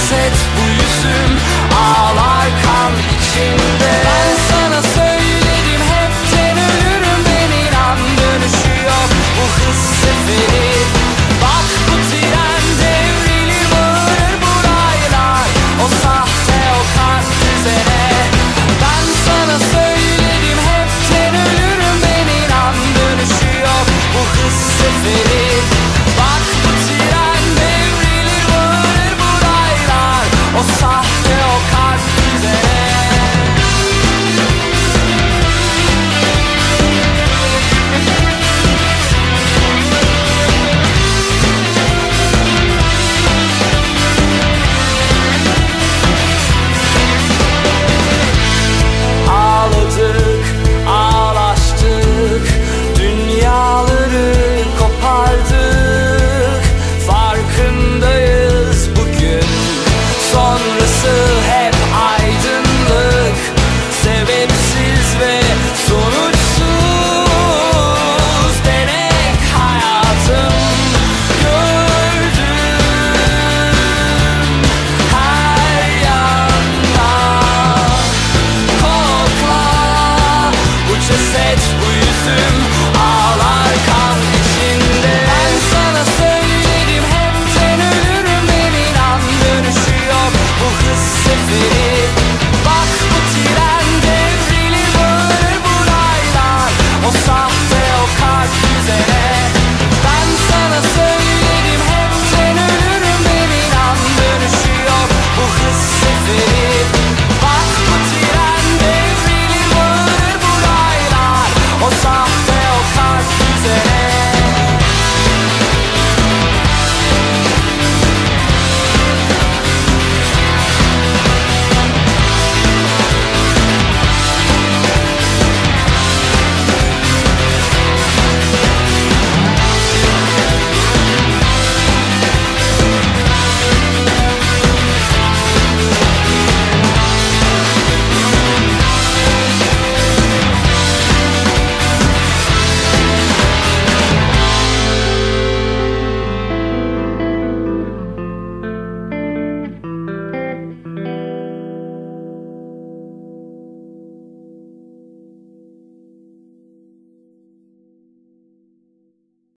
Ceset bu yüzüm ağlar kan içinde Ben sana söyledim hepten ölürüm ben inan dönüşüyor bu hız seferi. Bak bu tren devrilir bağırır buraylar o sahte o kan düzene Ben sana söyledim hepten ölürüm ben inan dönüşüyor bu hız seferi. せ